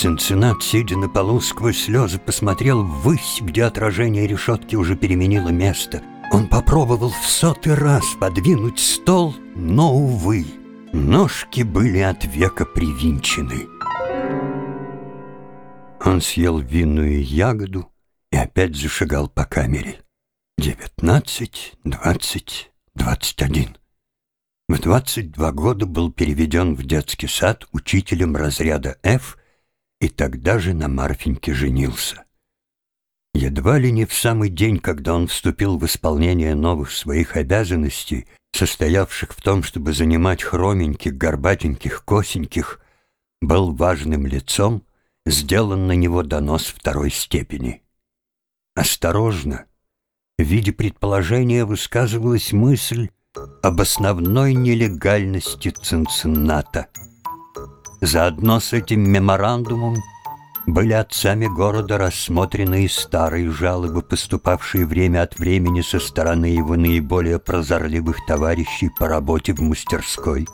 Цинциннат, сидя на полу сквозь слезы, посмотрел ввысь, где отражение решетки уже переменило место. Он попробовал в сотый раз подвинуть стол, но, увы, ножки были от века привинчены. Он съел винную ягоду и опять зашагал по камере. Девятнадцать, двадцать, двадцать один. В 22 года был переведен в детский сад учителем разряда F и тогда же на Марфеньке женился. Едва ли не в самый день, когда он вступил в исполнение новых своих обязанностей, состоявших в том, чтобы занимать хроменьких, горбатеньких, косеньких, был важным лицом, сделан на него донос второй степени. Осторожно, в виде предположения высказывалась мысль, об основной нелегальности Цинцинната. Заодно с этим меморандумом были отцами города рассмотрены и старые жалобы, поступавшие время от времени со стороны его наиболее прозорливых товарищей по работе в мастерской.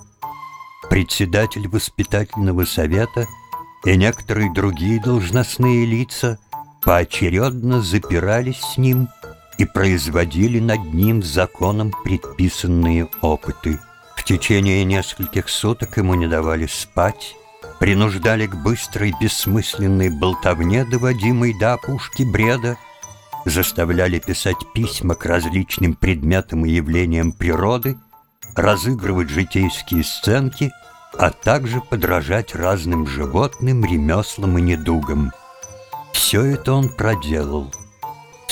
Председатель воспитательного совета и некоторые другие должностные лица поочередно запирались с ним и производили над ним законом предписанные опыты. В течение нескольких суток ему не давали спать, принуждали к быстрой бессмысленной болтовне, доводимой до опушки бреда, заставляли писать письма к различным предметам и явлениям природы, разыгрывать житейские сценки, а также подражать разным животным, ремеслам и недугам. Все это он проделал —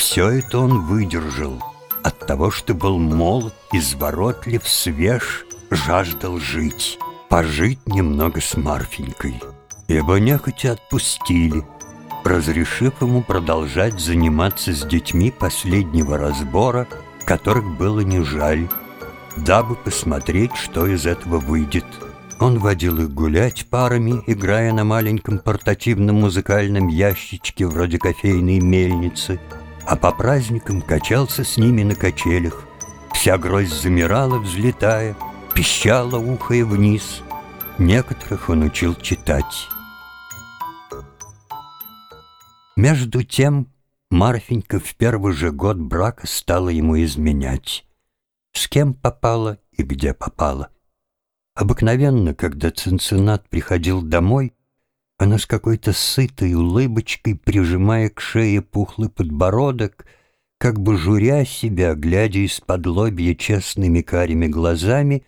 все это он выдержал от того, что был молод, изворотлив, свеж, жаждал жить, пожить немного с Марфенькой. Его нехотя отпустили, разрешив ему продолжать заниматься с детьми последнего разбора, которых было не жаль, дабы посмотреть, что из этого выйдет. Он водил их гулять парами, играя на маленьком портативном музыкальном ящичке вроде кофейной мельницы — а по праздникам качался с ними на качелях. Вся грозь замирала, взлетая, пищала, ухая вниз. Некоторых он учил читать. Между тем Марфенька в первый же год брака стала ему изменять. С кем попала и где попала. Обыкновенно, когда Цинциннат приходил домой, она с какой-то сытой улыбочкой, прижимая к шее пухлый подбородок, как бы журя себя, глядя из-под лобья честными карими глазами,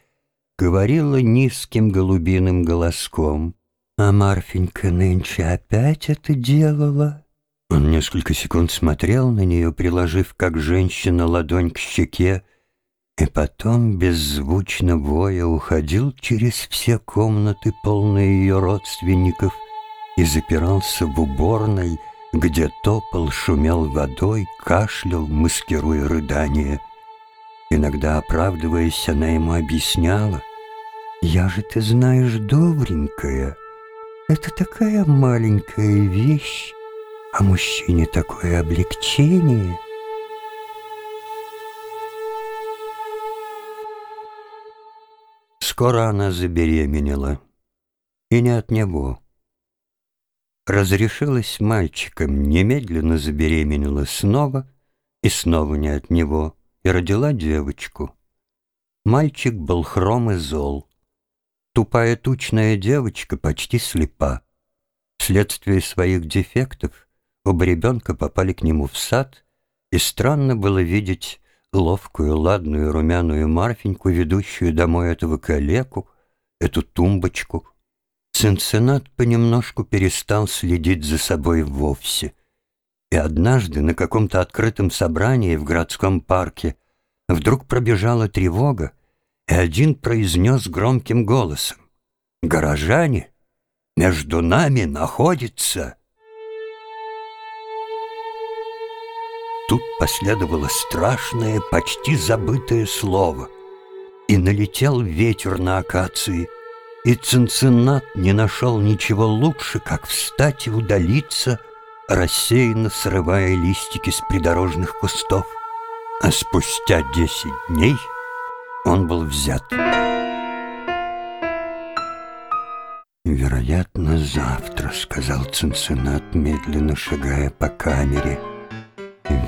говорила низким голубиным голоском. «А Марфенька нынче опять это делала?» Он несколько секунд смотрел на нее, приложив, как женщина, ладонь к щеке, и потом, беззвучно воя, уходил через все комнаты, полные ее родственников, и запирался в уборной, где топал, шумел водой, кашлял, маскируя рыдание. Иногда, оправдываясь, она ему объясняла, «Я же, ты знаешь, добренькая, это такая маленькая вещь, а мужчине такое облегчение». Скоро она забеременела, и не от него. Разрешилась мальчиком, немедленно забеременела снова и снова не от него, и родила девочку. Мальчик был хром и зол. Тупая тучная девочка почти слепа. Вследствие своих дефектов оба ребенка попали к нему в сад, и странно было видеть ловкую, ладную, румяную Марфеньку, ведущую домой этого калеку, эту тумбочку — Цинциннат понемножку перестал следить за собой вовсе. И однажды на каком-то открытом собрании в городском парке вдруг пробежала тревога, и один произнес громким голосом «Горожане, между нами находится...» Тут последовало страшное, почти забытое слово, и налетел ветер на акации — и Цинциннат не нашел ничего лучше, как встать и удалиться, рассеянно срывая листики с придорожных кустов. А спустя десять дней он был взят. «Вероятно, завтра», — сказал Цинциннат, медленно шагая по камере.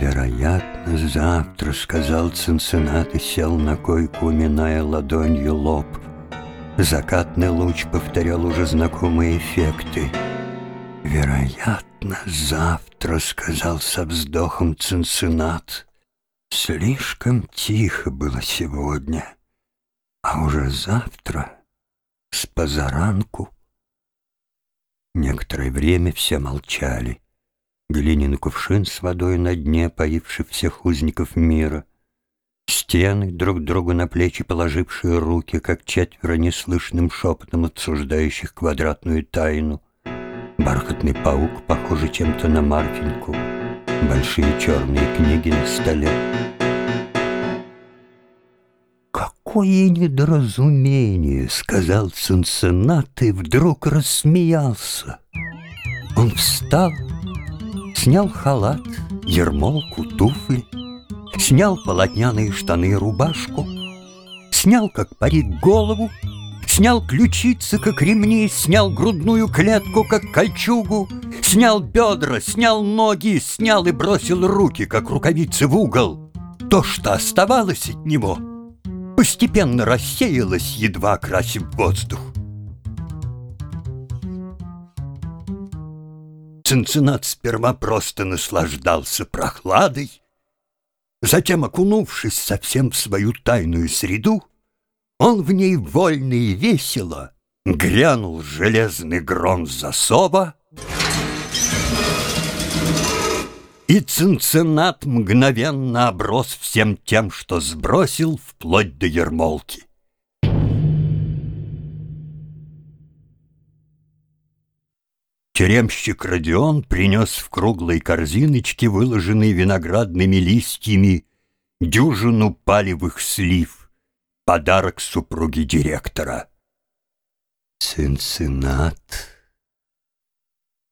«Вероятно, завтра», — сказал Цинциннат и сел на койку, уминая ладонью лоб. Закатный луч повторял уже знакомые эффекты. «Вероятно, завтра», — сказал со вздохом Цинциннат. «Слишком тихо было сегодня, а уже завтра с позаранку». Некоторое время все молчали. Глиняный кувшин с водой на дне, поивший всех узников мира. Стены, друг другу на плечи положившие руки, как четверо неслышным шепотом обсуждающих квадратную тайну. Бархатный паук, похожий чем-то на Марфеньку. Большие черные книги на столе. «Какое недоразумение!» — сказал Цинциннат и вдруг рассмеялся. Он встал, снял халат, ермолку, туфли, снял полотняные штаны и рубашку, снял, как парик, голову, снял ключицы, как ремни, снял грудную клетку, как кольчугу, снял бедра, снял ноги, снял и бросил руки, как рукавицы в угол. То, что оставалось от него — постепенно рассеялась, едва окрасив воздух. Цинциннат сперва просто наслаждался прохладой, затем, окунувшись совсем в свою тайную среду, он в ней вольно и весело. Грянул железный гром засоба, И Цинциннат мгновенно оброс всем тем, что сбросил вплоть до ермолки. Тюремщик Родион принес в круглой корзиночке, выложенной виноградными листьями, дюжину палевых слив, подарок супруге директора. Цинциннат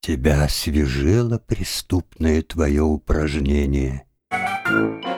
Тебя освежило преступное твое упражнение. Thank you.